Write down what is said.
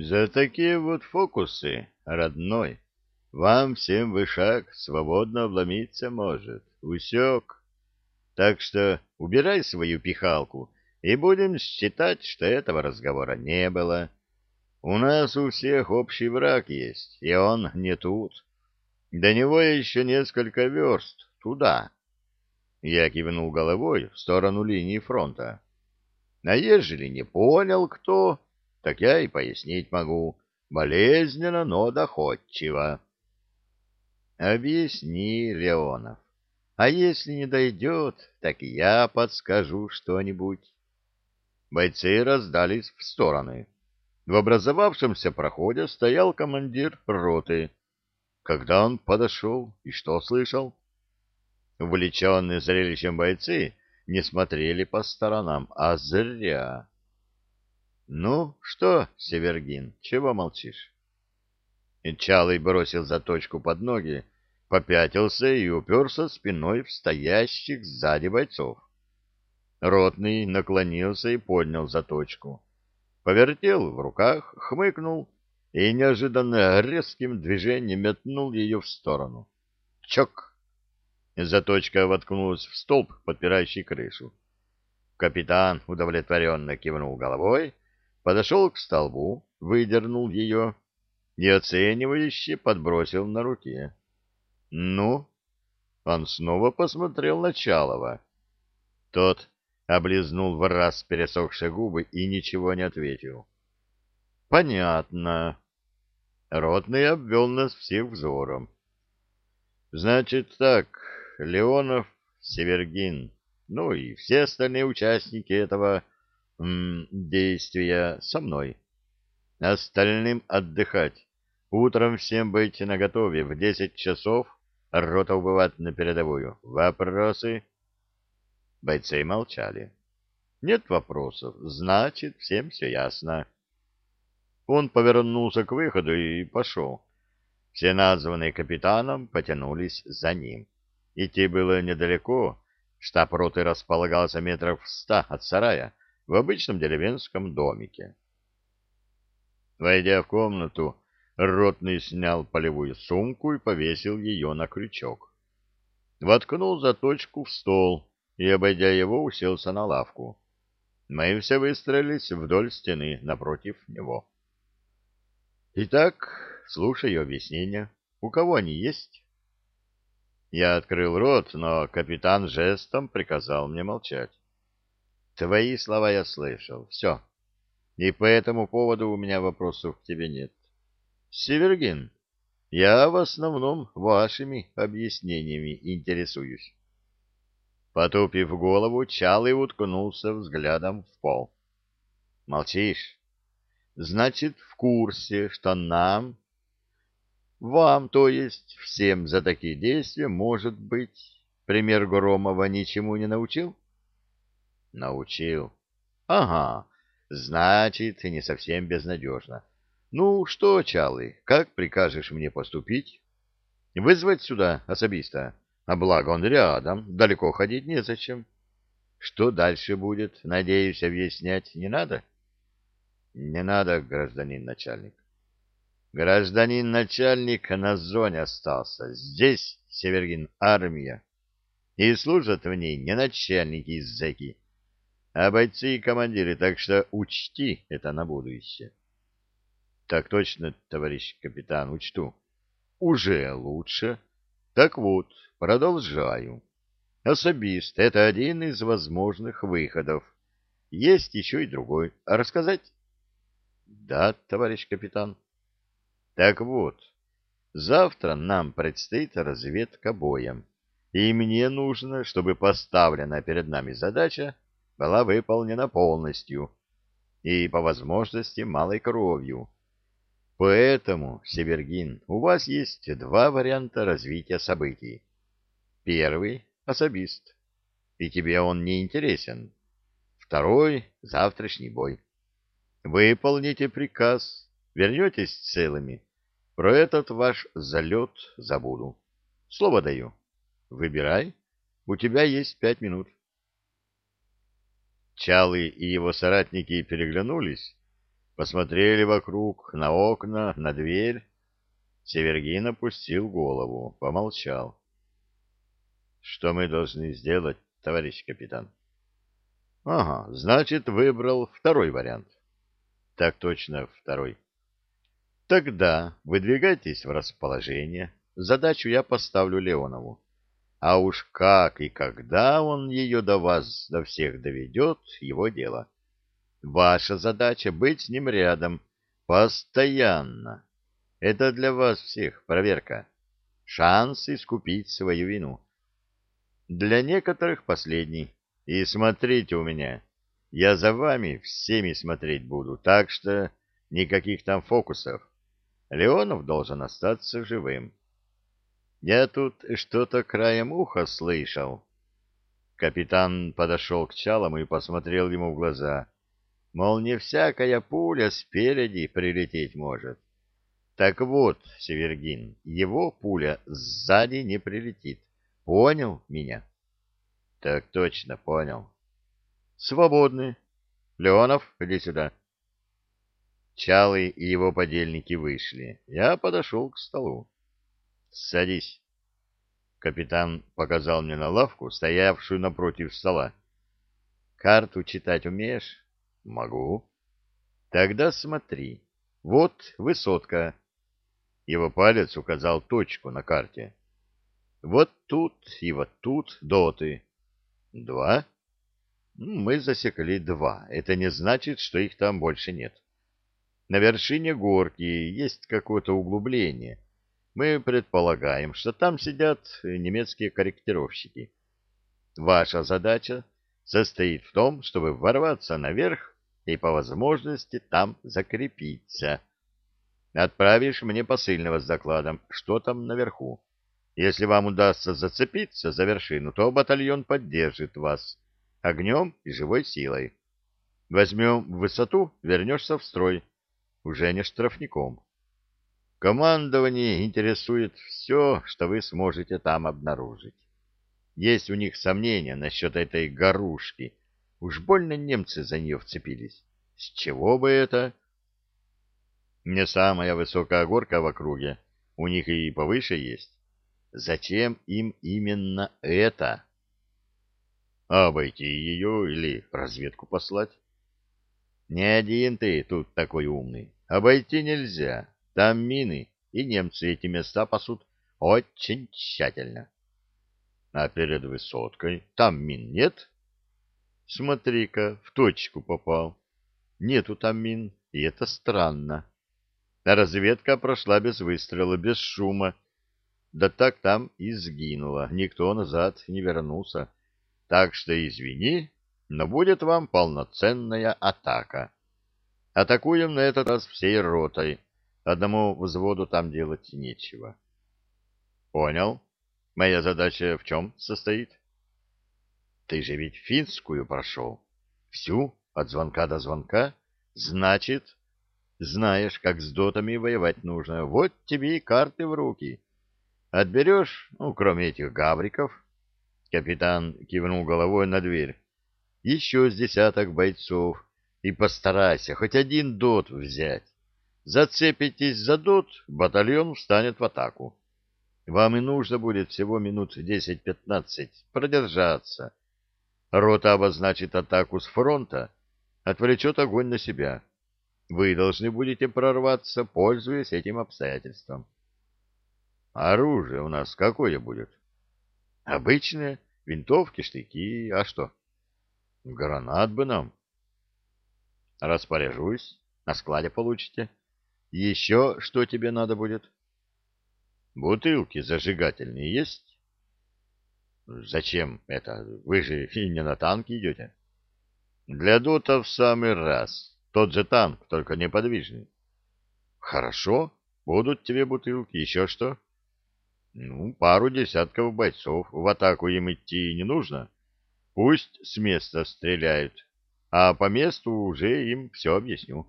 За такие вот фокусы, родной, вам всем вышаг свободно обломиться может. Усек. Так что убирай свою пихалку, и будем считать, что этого разговора не было. У нас у всех общий враг есть, и он не тут. До него еще несколько верст туда. Я кивнул головой в сторону линии фронта. А ежели не понял кто, так я и пояснить могу. Болезненно, но доходчиво. Объясни, Леонов. А если не дойдет, так я подскажу что-нибудь. Бойцы раздались в стороны. В образовавшемся проходе стоял командир роты. Когда он подошел и что слышал? Увлеченные зрелищем бойцы не смотрели по сторонам, а зря. — Ну, что, Севергин, чего молчишь? Чалый бросил заточку под ноги, попятился и уперся спиной в стоящих сзади бойцов. Ротный наклонился и поднял заточку повертел в руках, хмыкнул и неожиданно резким движением метнул ее в сторону. Чок! Заточка воткнулась в столб, подпирающий крышу. Капитан удовлетворенно кивнул головой, подошел к столбу, выдернул ее и оценивающе подбросил на руке. «Ну?» Он снова посмотрел на Чалова. Тот облизнул в раз пересохшие губы и ничего не ответил. — Понятно. Ротный обвел нас всех взором. — Значит так, Леонов, Севергин, ну и все остальные участники этого действия со мной. Остальным отдыхать. Утром всем быть наготове. В десять часов рота убывать на передовую. Вопросы? — Бойцы молчали. Нет вопросов, значит, всем все ясно. Он повернулся к выходу и пошел. Все названные капитаном потянулись за ним. Идти было недалеко, штаб роты располагался метров в ста от сарая в обычном деревенском домике. Войдя в комнату, ротный снял полевую сумку и повесил ее на крючок. Воткнул заточку в стол и, обойдя его, уселся на лавку. Мы все выстроились вдоль стены напротив него. Итак, слушаю объяснения. У кого они есть? Я открыл рот, но капитан жестом приказал мне молчать. Твои слова я слышал. Все. И по этому поводу у меня вопросов к тебе нет. Севергин, я в основном вашими объяснениями интересуюсь. Потупив голову, Чалый уткнулся взглядом в пол. — Молчишь? — Значит, в курсе, что нам... Вам, то есть всем за такие действия, может быть, пример Громова ничему не научил? — Научил. — Ага, значит, не совсем безнадежно. Ну что, Чалый, как прикажешь мне поступить? Вызвать сюда особиста? — а благо он рядом, далеко ходить незачем. Что дальше будет, надеюсь, объяснять не надо? Не надо, гражданин начальник. Гражданин начальник на зоне остался. Здесь, Севергин, армия. И служат в ней не начальники из зэки, а бойцы и командиры, так что учти это на будущее. Так точно, товарищ капитан, учту. Уже лучше. Так вот, продолжаю. Особист — это один из возможных выходов. Есть еще и другой. А рассказать? Да, товарищ капитан. Так вот, завтра нам предстоит разведка боем. И мне нужно, чтобы поставленная перед нами задача была выполнена полностью и, по возможности, малой кровью. Поэтому, Севергин, у вас есть два варианта развития событий. Первый — особист, и тебе он не интересен. Второй — завтрашний бой. Выполните приказ, вернетесь целыми. Про этот ваш залет забуду. Слово даю. Выбирай. У тебя есть пять минут. Чалы и его соратники переглянулись, посмотрели вокруг, на окна, на дверь. Севергин опустил голову, помолчал. — Что мы должны сделать, товарищ капитан? — Ага, значит, выбрал второй вариант. — Так точно, второй. — Тогда выдвигайтесь в расположение. Задачу я поставлю Леонову. А уж как и когда он ее до вас, до всех доведет, его дело. Ваша задача — быть с ним рядом, постоянно. Это для вас всех проверка. Шанс искупить свою вину. Для некоторых последний. И смотрите у меня. Я за вами всеми смотреть буду, так что никаких там фокусов. Леонов должен остаться живым. Я тут что-то краем уха слышал. Капитан подошел к Чалому и посмотрел ему в глаза. Мол, не всякая пуля спереди прилететь может. Так вот, Севергин, его пуля сзади не прилетит. Понял меня? Так точно, понял. Свободны. Леонов, иди сюда. Чалы и его подельники вышли. Я подошел к столу. Садись. Капитан показал мне на лавку, стоявшую напротив стола. Карту читать умеешь? Могу. Тогда смотри. Вот высотка. Его палец указал точку на карте. Вот тут и вот тут доты. Два? Мы засекли два. Это не значит, что их там больше нет. На вершине горки есть какое-то углубление — мы предполагаем, что там сидят немецкие корректировщики. Ваша задача состоит в том, чтобы ворваться наверх и по возможности там закрепиться. Отправишь мне посыльного с докладом, что там наверху. Если вам удастся зацепиться за вершину, то батальон поддержит вас огнем и живой силой. Возьмем высоту, вернешься в строй, уже не штрафником. Командование интересует все, что вы сможете там обнаружить. Есть у них сомнения насчет этой горушки. Уж больно немцы за нее вцепились. С чего бы это? Не самая высокая горка в округе. У них и повыше есть. Зачем им именно это? Обойти ее или разведку послать? Не один ты тут такой умный. Обойти нельзя. Там мины, и немцы эти места пасут очень тщательно. А перед высоткой там мин нет? Смотри-ка, в точку попал. Нету там мин, и это странно. Разведка прошла без выстрела, без шума. Да так там и сгинула, никто назад не вернулся. Так что извини, но будет вам полноценная атака. Атакуем на этот раз всей ротой Одному взводу там делать нечего. Понял. Моя задача в чем состоит? Ты же ведь финскую прошел. Всю, от звонка до звонка. Значит, знаешь, как с дотами воевать нужно. Вот тебе и карты в руки. Отберешь, ну, кроме этих гавриков. Капитан кивнул головой на дверь. Еще с десяток бойцов. И постарайся хоть один дот взять. Зацепитесь за дот, батальон встанет в атаку. Вам и нужно будет всего минут десять-пятнадцать продержаться. Рота обозначит атаку с фронта, отвлечет огонь на себя. Вы должны будете прорваться, пользуясь этим обстоятельством. Оружие у нас какое будет? Обычное, винтовки, штыки, а что? Гранат бы нам. Распоряжусь, на складе получите. Еще что тебе надо будет? Бутылки зажигательные есть? Зачем это? Вы же не на танке идете. Для дота в самый раз. Тот же танк, только неподвижный. Хорошо, будут тебе бутылки. Еще что? Ну, пару десятков бойцов. В атаку им идти не нужно. Пусть с места стреляют, а по месту уже им все объясню.